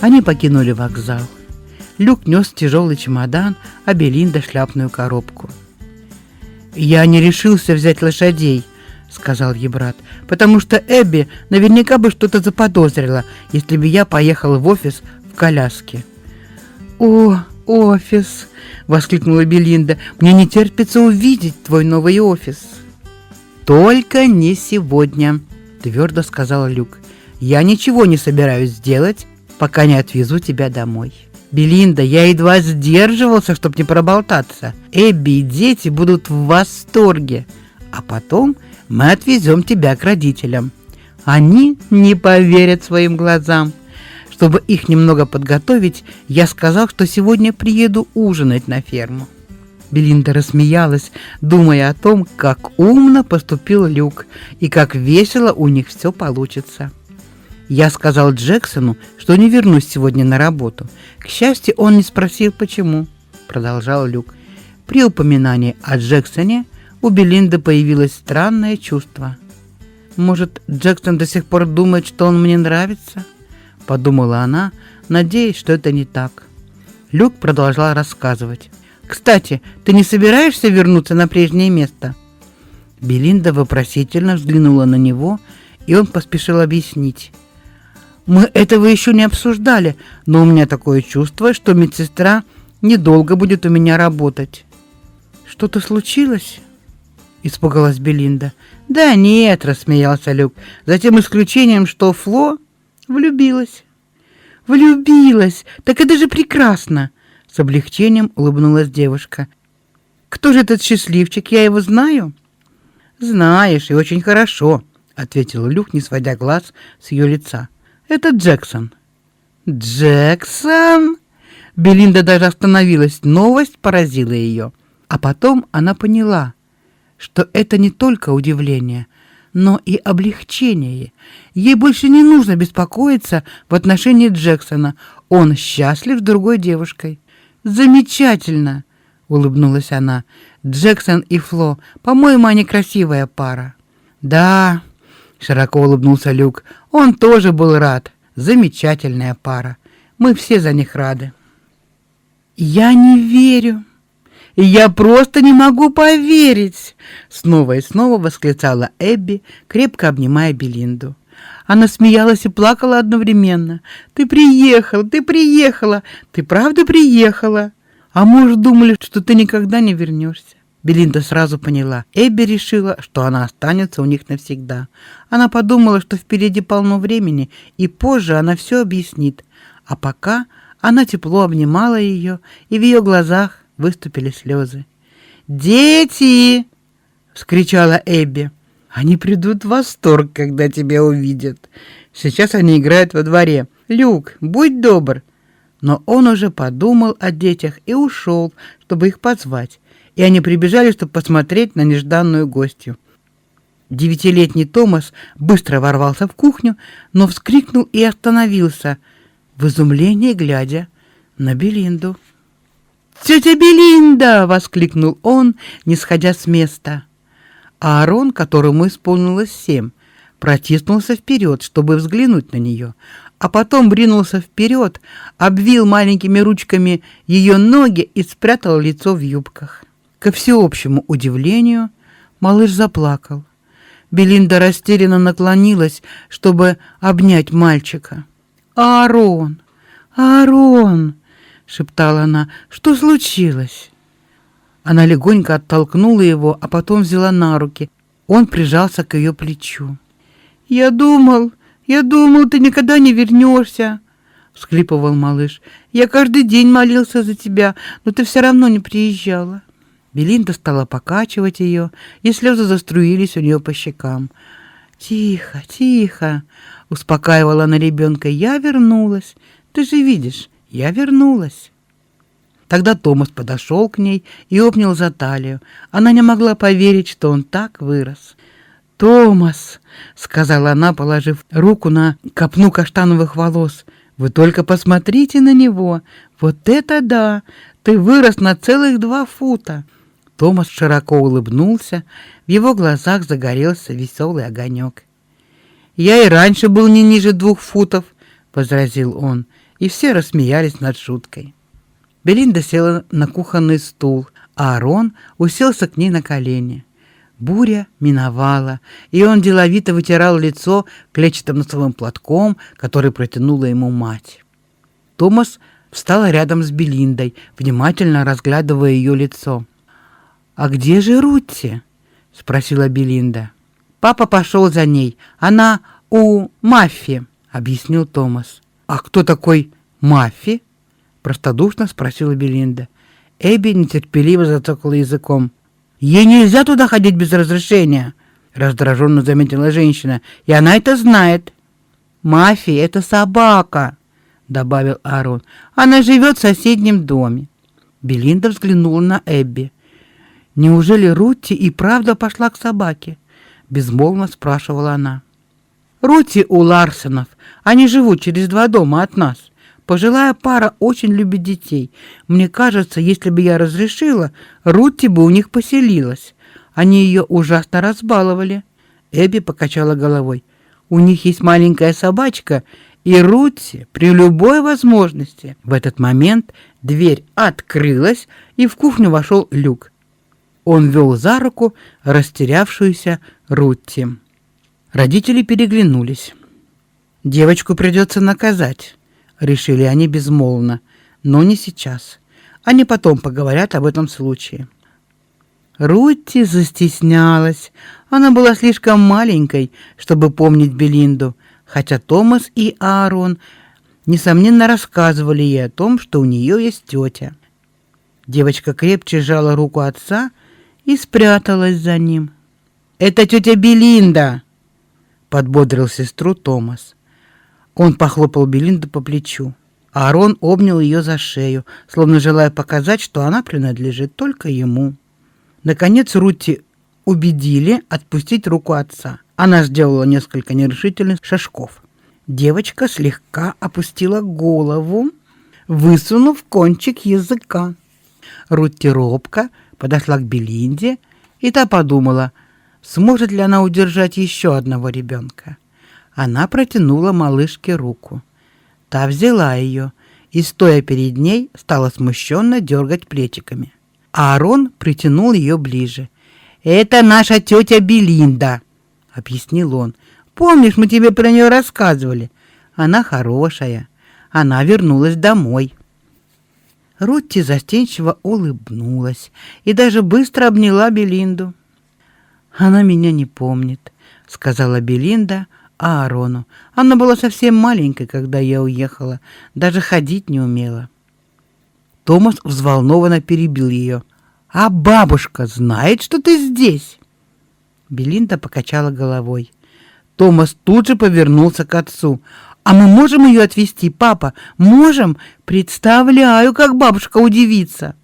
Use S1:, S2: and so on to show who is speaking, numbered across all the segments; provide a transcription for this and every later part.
S1: Они покинули вокзал. Люк нес тяжелый чемодан, а Белинда шляпную коробку. «Я не решился взять лошадей», — сказал ей брат, «потому что Эбби наверняка бы что-то заподозрила, если бы я поехал в офис в коляске». «О, офис!» — воскликнула Белинда. «Мне не терпится увидеть твой новый офис». «Только не сегодня», — твердо сказал Люк. «Я ничего не собираюсь сделать, пока не отвезу тебя домой. Белинда, я едва сдерживался, чтобы не проболтаться. Эбби и дети будут в восторге. А потом мы отвезем тебя к родителям. Они не поверят своим глазам. Чтобы их немного подготовить, я сказал, что сегодня приеду ужинать на ферму. Белинда рассмеялась, думая о том, как умно поступил Люк и как весело у них все получится. Я сказал Джексону, что не вернусь сегодня на работу. К счастью, он не спросил, почему, продолжал Люк. При упоминании о Джексоне у Белинды появилось странное чувство. Может, Джексон до сих пор думает, что он мне нравится? Подумала она, надеясь, что это не так. Люк продолжал рассказывать. Кстати, ты не собираешься вернуться на прежнее место? Белинда вопросительно взглянула на него, и он поспешил объяснить. Мы этого еще не обсуждали, но у меня такое чувство, что медсестра недолго будет у меня работать. Что-то случилось? Испугалась Белинда. Да нет, рассмеялся Люк. За тем исключением, что Фло влюбилась. Влюбилась. Так это же прекрасно, с облегчением улыбнулась девушка. Кто же этот счастливчик? Я его знаю. Знаешь, и очень хорошо, ответил Люк, не сводя глаз с ее лица. Это Джексон. Джексон? Белинда даже остановилась. Новость поразила ее. А потом она поняла, что это не только удивление, но и облегчение. Ей больше не нужно беспокоиться в отношении Джексона. Он счастлив с другой девушкой. Замечательно, улыбнулась она. Джексон и Фло, по-моему, они красивая пара. Да, широко улыбнулся Люк. Он тоже был рад. Замечательная пара. Мы все за них рады. Я не верю. Я просто не могу поверить, снова и снова восклицала Эбби, крепко обнимая Белинду. Она смеялась и плакала одновременно. Ты приехала, ты приехала. Ты правда приехала? А может, думали, что ты никогда не вернешься? Белинда сразу поняла. Эбби решила, что она останется у них навсегда. Она подумала, что впереди полно времени, и позже она все объяснит. А пока она тепло обнимала ее, и в ее глазах выступили слезы. «Дети!» — вскричала Эбби. «Они придут в восторг, когда тебя увидят. Сейчас они играют во дворе. Люк, будь добр!» Но он уже подумал о детях и ушел, чтобы их позвать и они прибежали, чтобы посмотреть на нежданную гостью. Девятилетний Томас быстро ворвался в кухню, но вскрикнул и остановился, в изумлении глядя на Белинду. «Тетя Белинда!» — воскликнул он, не сходя с места. А Аарон, которому исполнилось семь, протиснулся вперед, чтобы взглянуть на нее, а потом бринулся вперед, обвил маленькими ручками ее ноги и спрятал лицо в юбках. Ко всеобщему удивлению, малыш заплакал. Белинда растерянно наклонилась, чтобы обнять мальчика. «Аарон! Аарон!» — шептала она. «Что случилось?» Она легонько оттолкнула его, а потом взяла на руки. Он прижался к ее плечу. «Я думал, я думал, ты никогда не вернешься!» — всхлипывал малыш. «Я каждый день молился за тебя, но ты все равно не приезжала». Белинда стала покачивать ее, и слезы заструились у нее по щекам. Тихо, тихо, успокаивала она ребенка. Я вернулась. Ты же видишь, я вернулась. Тогда Томас подошел к ней и обнял за талию. Она не могла поверить, что он так вырос. «Томас», — сказала она, положив руку на копну каштановых волос, — «вы только посмотрите на него. Вот это да! Ты вырос на целых два фута!» Томас широко улыбнулся, в его глазах загорелся веселый огонек. «Я и раньше был не ниже двух футов», — возразил он, и все рассмеялись над шуткой. Белинда села на кухонный стул, а Арон уселся к ней на колени. Буря миновала, и он деловито вытирал лицо клетчатым носовым платком, который протянула ему мать. Томас встал рядом с Белиндой, внимательно разглядывая ее лицо. «А где же Рутти?» — спросила Белинда. «Папа пошел за ней. Она у Маффи», — объяснил Томас. «А кто такой Маффи?» — простодушно спросила Белинда. Эбби нетерпеливо зацокала языком. Ей нельзя туда ходить без разрешения, раздраженно заметила женщина, и она это знает. Мафия — это собака, добавил Арон. Она живет в соседнем доме. Белинда взглянула на Эбби. Неужели Рутти и правда пошла к собаке? безмолвно спрашивала она. Рутти у Ларсенов. Они живут через два дома от нас. Пожилая пара очень любит детей. Мне кажется, если бы я разрешила, Рутти бы у них поселилась. Они ее ужасно разбаловали. Эбби покачала головой. У них есть маленькая собачка, и Рутти при любой возможности. В этот момент дверь открылась, и в кухню вошел Люк. Он вел за руку растерявшуюся Рутти. Родители переглянулись. Девочку придется наказать решили они безмолвно, но не сейчас. Они потом поговорят об этом случае. Рутти застеснялась. Она была слишком маленькой, чтобы помнить Белинду, хотя Томас и Аарон несомненно рассказывали ей о том, что у нее есть тетя. Девочка крепче сжала руку отца и спряталась за ним. "Это тетя Белинда", подбодрил сестру Томас. Он похлопал Белинду по плечу. а Арон обнял ее за шею, словно желая показать, что она принадлежит только ему. Наконец Рути убедили отпустить руку отца. Она сделала несколько нерешительных шажков. Девочка слегка опустила голову, высунув кончик языка. Рутти робко подошла к Белинде, и та подумала, сможет ли она удержать еще одного ребенка. Она протянула малышке руку. Та взяла ее и, стоя перед ней, стала смущенно дергать плечиками. Аарон притянул ее ближе. «Это наша тетя Белинда», — объяснил он. «Помнишь, мы тебе про нее рассказывали? Она хорошая. Она вернулась домой». Рутти застенчиво улыбнулась и даже быстро обняла Белинду. «Она меня не помнит», — сказала Белинда, — Аарону. Она была совсем маленькой, когда я уехала, даже ходить не умела. Томас взволнованно перебил ее. «А бабушка знает, что ты здесь?» Белинда покачала головой. Томас тут же повернулся к отцу. «А мы можем ее отвезти, папа? Можем? Представляю, как бабушка удивится!»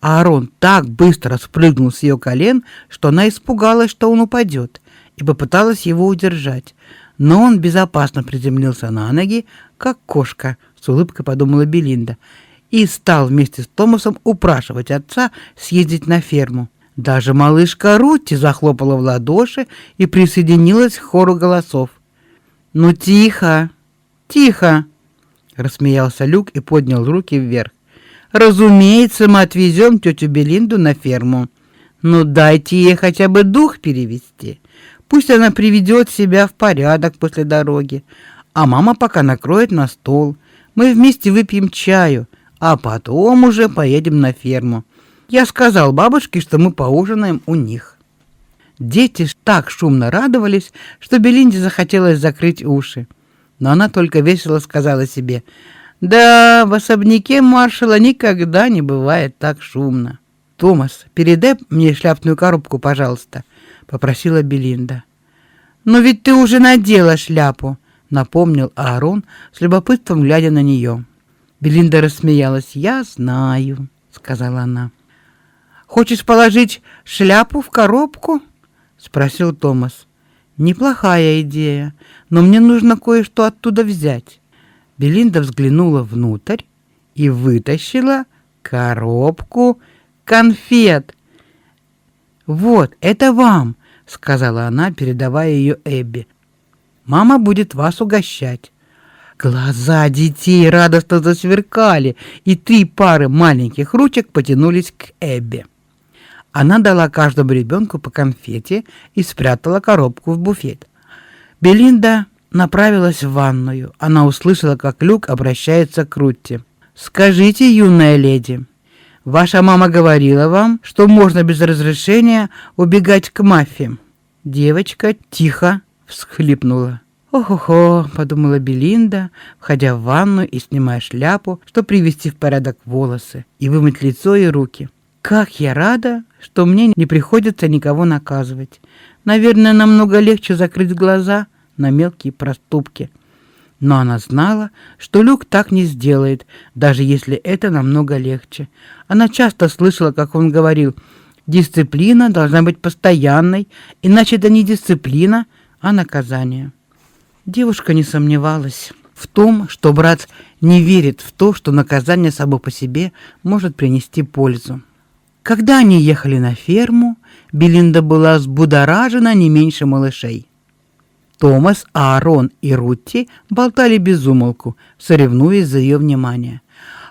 S1: Аарон так быстро спрыгнул с ее колен, что она испугалась, что он упадет, и попыталась его удержать но он безопасно приземлился на ноги, как кошка, с улыбкой подумала Белинда, и стал вместе с Томасом упрашивать отца съездить на ферму. Даже малышка Рутти захлопала в ладоши и присоединилась к хору голосов. «Ну тихо, тихо!» — рассмеялся Люк и поднял руки вверх. «Разумеется, мы отвезем тетю Белинду на ферму. Но дайте ей хотя бы дух перевести. Пусть она приведет себя в порядок после дороги, а мама пока накроет на стол. Мы вместе выпьем чаю, а потом уже поедем на ферму. Я сказал бабушке, что мы поужинаем у них. Дети так шумно радовались, что Белинде захотелось закрыть уши. Но она только весело сказала себе: "Да, в особняке маршала никогда не бывает так шумно". Томас, передай мне шляпную коробку, пожалуйста, попросила Белинда. «Но ведь ты уже надела шляпу», — напомнил Аарон с любопытством глядя на нее. Белинда рассмеялась. «Я знаю», — сказала она. «Хочешь положить шляпу в коробку?» — спросил Томас. «Неплохая идея, но мне нужно кое-что оттуда взять». Белинда взглянула внутрь и вытащила коробку конфет. «Вот, это вам», — сказала она, передавая ее Эбби. «Мама будет вас угощать». Глаза детей радостно засверкали, и три пары маленьких ручек потянулись к Эбби. Она дала каждому ребенку по конфете и спрятала коробку в буфет. Белинда направилась в ванную. Она услышала, как Люк обращается к Рутти. «Скажите, юная леди, ваша мама говорила вам, что можно без разрешения убегать к мафии?» Девочка тихо всхлипнула. «Ох-охо», — подумала Белинда, входя в ванну и снимая шляпу, чтобы привести в порядок волосы и вымыть лицо и руки. «Как я рада, что мне не приходится никого наказывать. Наверное, намного легче закрыть глаза на мелкие проступки». Но она знала, что Люк так не сделает, даже если это намного легче. Она часто слышала, как он говорил, «Дисциплина должна быть постоянной, иначе это не дисциплина, а наказание». Девушка не сомневалась в том, что брат не верит в то, что наказание само по себе может принести пользу. Когда они ехали на ферму, Белинда была взбудоражена не меньше малышей. Томас, Аарон и Рутти болтали без умолку, соревнуясь за ее внимание.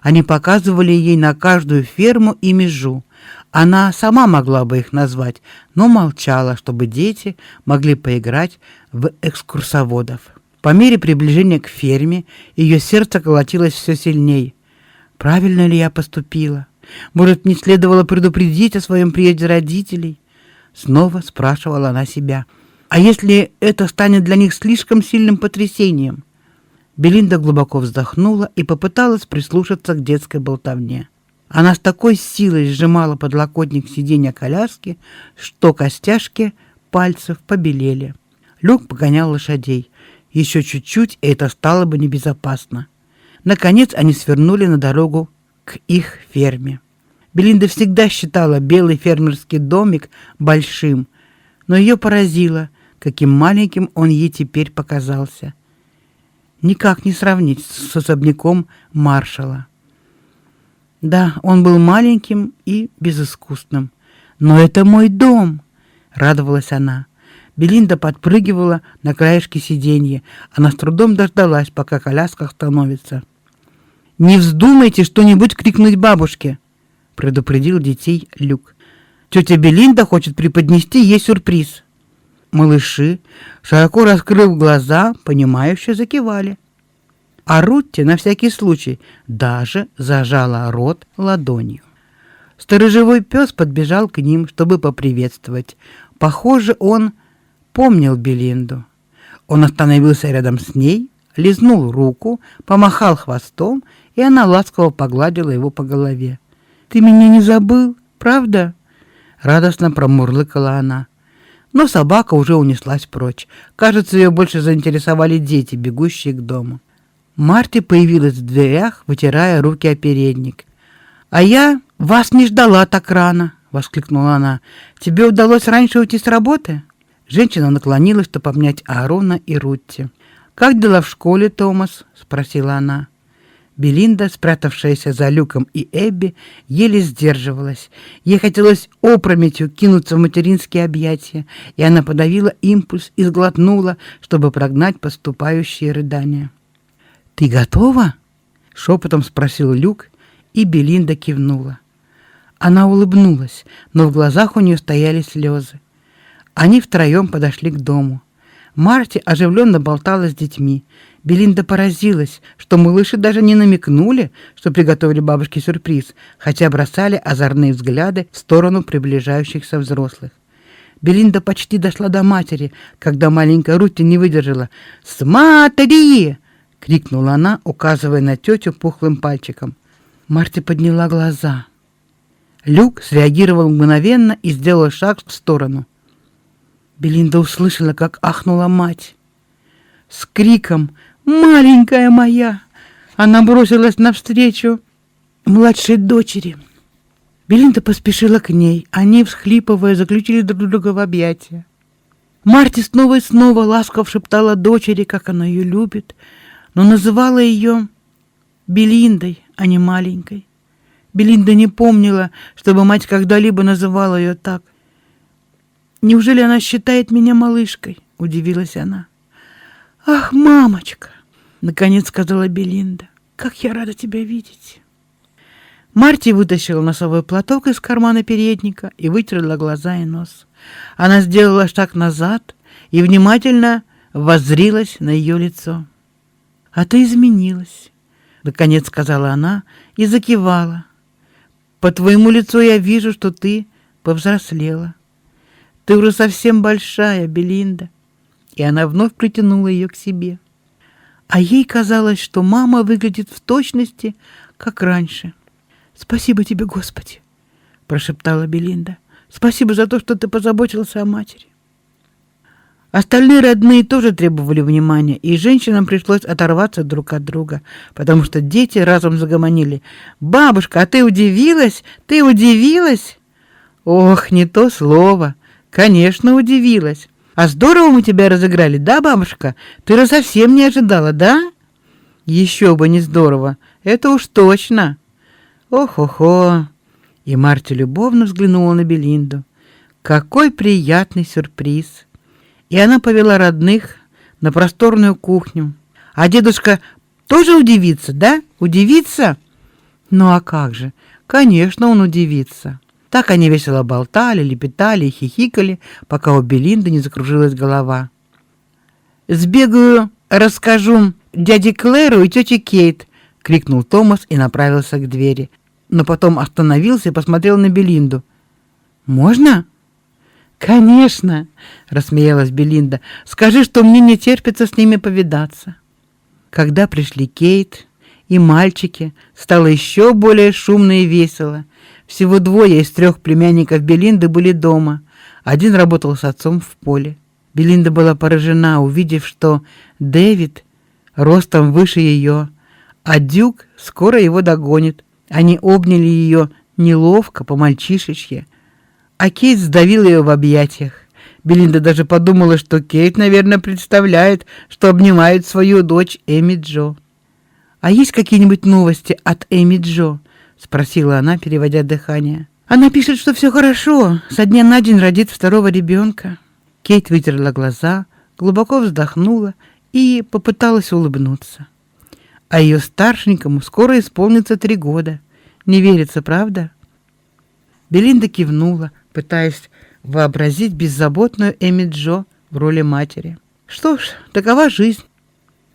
S1: Они показывали ей на каждую ферму и межу. Она сама могла бы их назвать, но молчала, чтобы дети могли поиграть в экскурсоводов. По мере приближения к ферме ее сердце колотилось все сильнее. Правильно ли я поступила? Может, не следовало предупредить о своем приезде родителей? Снова спрашивала она себя. А если это станет для них слишком сильным потрясением? Белинда глубоко вздохнула и попыталась прислушаться к детской болтовне. Она с такой силой сжимала подлокотник сиденья коляски, что костяшки пальцев побелели. Люк погонял лошадей. Еще чуть-чуть, и это стало бы небезопасно. Наконец они свернули на дорогу к их ферме. Белинда всегда считала белый фермерский домик большим, но ее поразило, каким маленьким он ей теперь показался. Никак не сравнить с особняком маршала. Да, он был маленьким и безыскусным. Но это мой дом, радовалась она. Белинда подпрыгивала на краешке сиденья. Она с трудом дождалась, пока коляска остановится. «Не вздумайте что-нибудь крикнуть бабушке!» — предупредил детей Люк. «Тетя Белинда хочет преподнести ей сюрприз». Малыши, широко раскрыв глаза, понимающе закивали. А Рутти на всякий случай даже зажала рот ладонью. Сторожевой пес подбежал к ним, чтобы поприветствовать. Похоже, он помнил Белинду. Он остановился рядом с ней, лизнул руку, помахал хвостом, и она ласково погладила его по голове. «Ты меня не забыл, правда?» Радостно промурлыкала она. Но собака уже унеслась прочь. Кажется, ее больше заинтересовали дети, бегущие к дому. Марти появилась в дверях, вытирая руки о передник. «А я вас не ждала так рано!» — воскликнула она. «Тебе удалось раньше уйти с работы?» Женщина наклонилась, чтобы обнять Аарона и Рутти. «Как дела в школе, Томас?» — спросила она. Белинда, спрятавшаяся за люком, и Эбби еле сдерживалась. Ей хотелось опрометью кинуться в материнские объятия, и она подавила импульс и сглотнула, чтобы прогнать поступающие рыдания. «Ты готова?» — шепотом спросил Люк, и Белинда кивнула. Она улыбнулась, но в глазах у нее стояли слезы. Они втроем подошли к дому. Марти оживленно болтала с детьми. Белинда поразилась, что малыши даже не намекнули, что приготовили бабушке сюрприз, хотя бросали озорные взгляды в сторону приближающихся взрослых. Белинда почти дошла до матери, когда маленькая Рути не выдержала. «Смотри!» — крикнула она, указывая на тетю пухлым пальчиком. Марти подняла глаза. Люк среагировал мгновенно и сделал шаг в сторону. Белинда услышала, как ахнула мать. С криком «Маленькая моя!» она бросилась навстречу младшей дочери. Белинда поспешила к ней. Они, всхлипывая, заключили друг друга в объятия. Марти снова и снова ласково шептала дочери, как она ее любит, но называла ее Белиндой, а не маленькой. Белинда не помнила, чтобы мать когда-либо называла ее так. «Неужели она считает меня малышкой?» — удивилась она. «Ах, мамочка!» — наконец сказала Белинда. «Как я рада тебя видеть!» Марти вытащила носовой платок из кармана передника и вытерла глаза и нос. Она сделала шаг назад и внимательно воззрилась на ее лицо. «А ты изменилась», — наконец сказала она и закивала. «По твоему лицу я вижу, что ты повзрослела. Ты уже совсем большая, Белинда». И она вновь притянула ее к себе. А ей казалось, что мама выглядит в точности, как раньше. «Спасибо тебе, Господи!» — прошептала Белинда. Спасибо за то, что ты позаботился о матери. Остальные родные тоже требовали внимания, и женщинам пришлось оторваться друг от друга, потому что дети разом загомонили. «Бабушка, а ты удивилась? Ты удивилась?» «Ох, не то слово! Конечно, удивилась! А здорово мы тебя разыграли, да, бабушка? Ты же совсем не ожидала, да?» «Еще бы не здорово! Это уж точно!» «Ох-охо!» И Марти любовно взглянула на Белинду. Какой приятный сюрприз! И она повела родных на просторную кухню. А дедушка тоже удивится, да? Удивится? Ну а как же? Конечно, он удивится. Так они весело болтали, лепетали и хихикали, пока у Белинды не закружилась голова. «Сбегаю, расскажу дяде Клэру и тете Кейт!» — крикнул Томас и направился к двери но потом остановился и посмотрел на Белинду. «Можно?» «Конечно!» — рассмеялась Белинда. «Скажи, что мне не терпится с ними повидаться». Когда пришли Кейт и мальчики, стало еще более шумно и весело. Всего двое из трех племянников Белинды были дома. Один работал с отцом в поле. Белинда была поражена, увидев, что Дэвид ростом выше ее, а Дюк скоро его догонит. Они обняли ее неловко, по-мальчишечье, а Кейт сдавил ее в объятиях. Белинда даже подумала, что Кейт, наверное, представляет, что обнимает свою дочь Эми Джо. «А есть какие-нибудь новости от Эми Джо?» — спросила она, переводя дыхание. «Она пишет, что все хорошо, со дня на день родит второго ребенка». Кейт вытерла глаза, глубоко вздохнула и попыталась улыбнуться а ее старшенькому скоро исполнится три года. Не верится, правда? Белинда кивнула, пытаясь вообразить беззаботную Эми Джо в роли матери. Что ж, такова жизнь,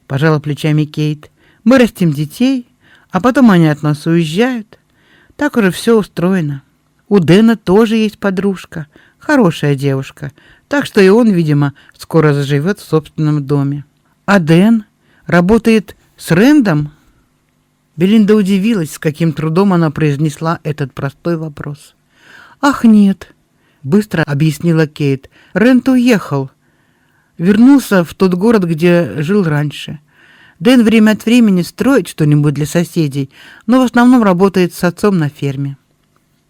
S1: пожала плечами Кейт. Мы растим детей, а потом они от нас уезжают. Так уже все устроено. У Дэна тоже есть подружка, хорошая девушка, так что и он, видимо, скоро заживет в собственном доме. А Дэн работает с Рэндом? Белинда удивилась, с каким трудом она произнесла этот простой вопрос. Ах, нет, быстро объяснила Кейт. Рэнд уехал. Вернулся в тот город, где жил раньше. Дэн время от времени строит что-нибудь для соседей, но в основном работает с отцом на ферме.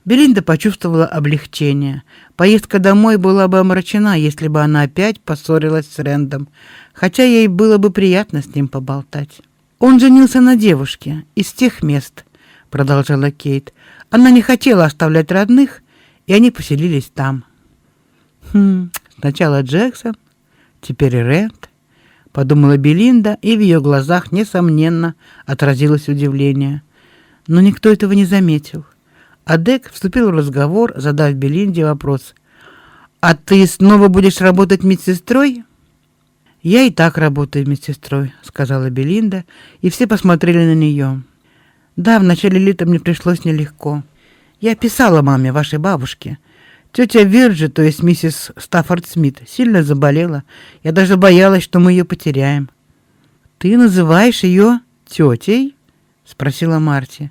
S1: Белинда почувствовала облегчение. Поездка домой была бы омрачена, если бы она опять поссорилась с Рэндом, хотя ей было бы приятно с ним поболтать. Он женился на девушке из тех мест, продолжала Кейт. Она не хотела оставлять родных, и они поселились там. Хм, сначала Джексон, теперь Рент, подумала Белинда, и в ее глазах несомненно отразилось удивление. Но никто этого не заметил. А Дек вступил в разговор, задав Белинде вопрос: "А ты снова будешь работать медсестрой?" «Я и так работаю медсестрой», — сказала Белинда, и все посмотрели на нее. «Да, в начале лета мне пришлось нелегко. Я писала маме, вашей бабушке. Тетя Вирджи, то есть миссис Стаффорд Смит, сильно заболела. Я даже боялась, что мы ее потеряем». «Ты называешь ее тетей?» — спросила Марти.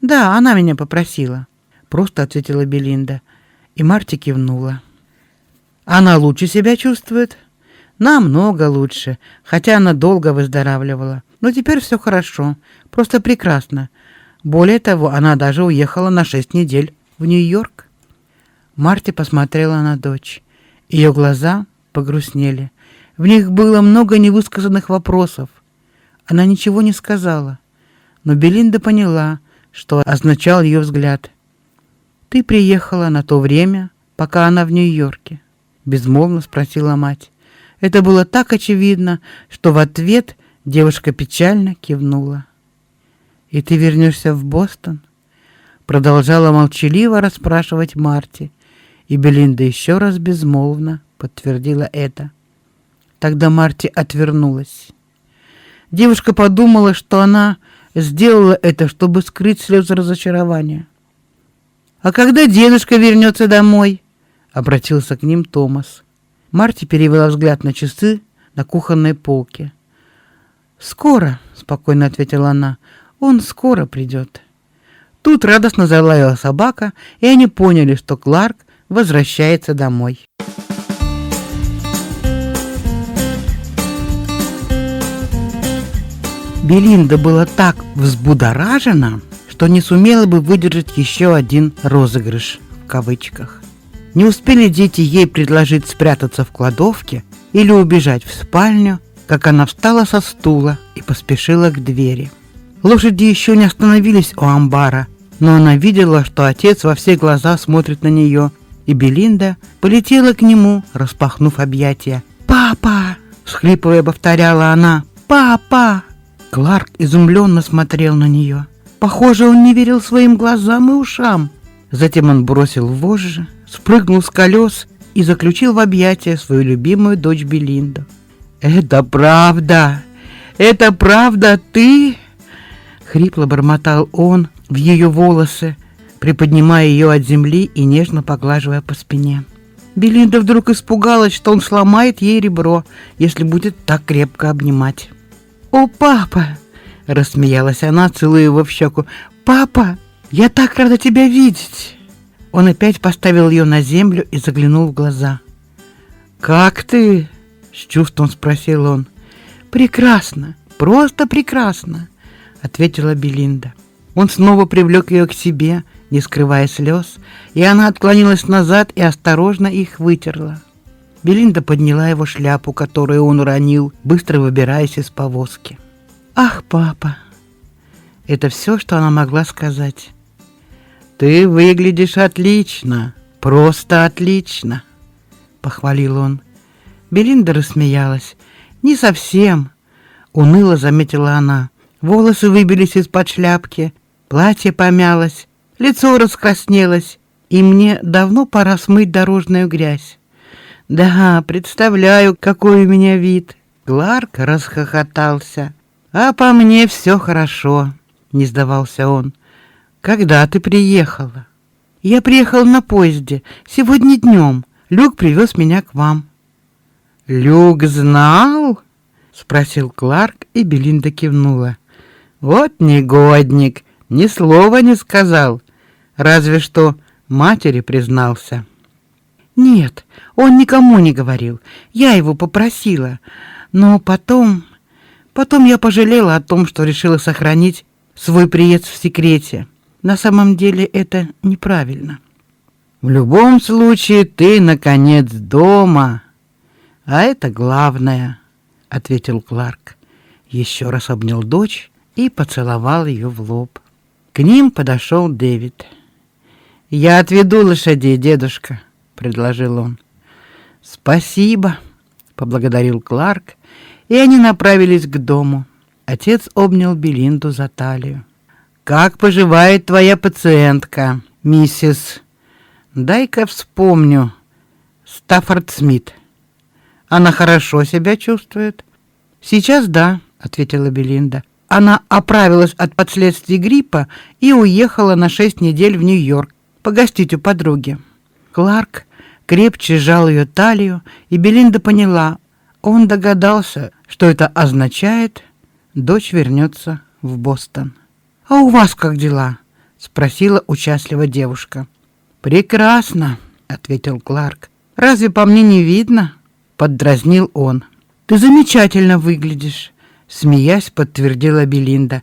S1: «Да, она меня попросила», — просто ответила Белинда. И Марти кивнула. Она лучше себя чувствует? Намного лучше, хотя она долго выздоравливала. Но теперь все хорошо, просто прекрасно. Более того, она даже уехала на шесть недель в Нью-Йорк. Марти посмотрела на дочь. Ее глаза погрустнели. В них было много невысказанных вопросов. Она ничего не сказала, но Белинда поняла, что означал ее взгляд. «Ты приехала на то время, пока она в Нью-Йорке?» — безмолвно спросила мать. Это было так очевидно, что в ответ девушка печально кивнула. «И ты вернешься в Бостон?» Продолжала молчаливо расспрашивать Марти, и Белинда еще раз безмолвно подтвердила это. Тогда Марти отвернулась. Девушка подумала, что она сделала это, чтобы скрыть слезы разочарования. «А когда дедушка вернется домой?» — обратился к ним Томас. Марти перевела взгляд на часы на кухонной полке. «Скоро», — спокойно ответила она, — «он скоро придет». Тут радостно залаяла собака, и они поняли, что Кларк возвращается домой. Белинда была так взбудоражена, что не сумела бы выдержать еще один розыгрыш в кавычках. Не успели дети ей предложить спрятаться в кладовке или убежать в спальню, как она встала со стула и поспешила к двери. Лошади еще не остановились у амбара, но она видела, что отец во все глаза смотрит на нее, и Белинда полетела к нему, распахнув объятия. «Папа!» — всхлипывая повторяла она. «Папа!» Кларк изумленно смотрел на нее. Похоже, он не верил своим глазам и ушам. Затем он бросил вожжи, спрыгнул с колес и заключил в объятия свою любимую дочь Белинду. «Это правда! Это правда ты?» Хрипло бормотал он в ее волосы, приподнимая ее от земли и нежно поглаживая по спине. Белинда вдруг испугалась, что он сломает ей ребро, если будет так крепко обнимать. «О, папа!» — рассмеялась она, целуя его в щеку. «Папа, я так рада тебя видеть!» Он опять поставил ее на землю и заглянул в глаза. «Как ты?» — с чувством спросил он. «Прекрасно, просто прекрасно!» — ответила Белинда. Он снова привлек ее к себе, не скрывая слез, и она отклонилась назад и осторожно их вытерла. Белинда подняла его шляпу, которую он уронил, быстро выбираясь из повозки. «Ах, папа!» Это все, что она могла сказать. «Ты выглядишь отлично, просто отлично!» Похвалил он. Белинда рассмеялась. «Не совсем!» Уныло заметила она. Волосы выбились из-под шляпки, платье помялось, лицо раскраснелось, и мне давно пора смыть дорожную грязь. Да, представляю, какой у меня вид. Кларк расхохотался. А по мне все хорошо, не сдавался он. Когда ты приехала? Я приехал на поезде сегодня днем. Люк привез меня к вам. Люк знал? спросил Кларк, и Белинда кивнула. Вот негодник, ни слова не сказал, разве что матери признался. Нет, он никому не говорил. Я его попросила. Но потом... Потом я пожалела о том, что решила сохранить свой приезд в секрете. На самом деле это неправильно. В любом случае ты, наконец, дома. А это главное, — ответил Кларк. Еще раз обнял дочь и поцеловал ее в лоб. К ним подошел Дэвид. «Я отведу лошадей, дедушка», предложил он. Спасибо, поблагодарил Кларк, и они направились к дому. Отец обнял Белинду за талию. Как поживает твоя пациентка, миссис? Дай-ка вспомню. Стаффорд Смит. Она хорошо себя чувствует? Сейчас да, ответила Белинда. Она оправилась от последствий гриппа и уехала на шесть недель в Нью-Йорк погостить у подруги. Кларк крепче сжал ее талию, и Белинда поняла, он догадался, что это означает, дочь вернется в Бостон. «А у вас как дела?» — спросила участливо девушка. «Прекрасно», — ответил Кларк. Разве по мне не видно? Поддразнил он. Ты замечательно выглядишь, смеясь, подтвердила Белинда.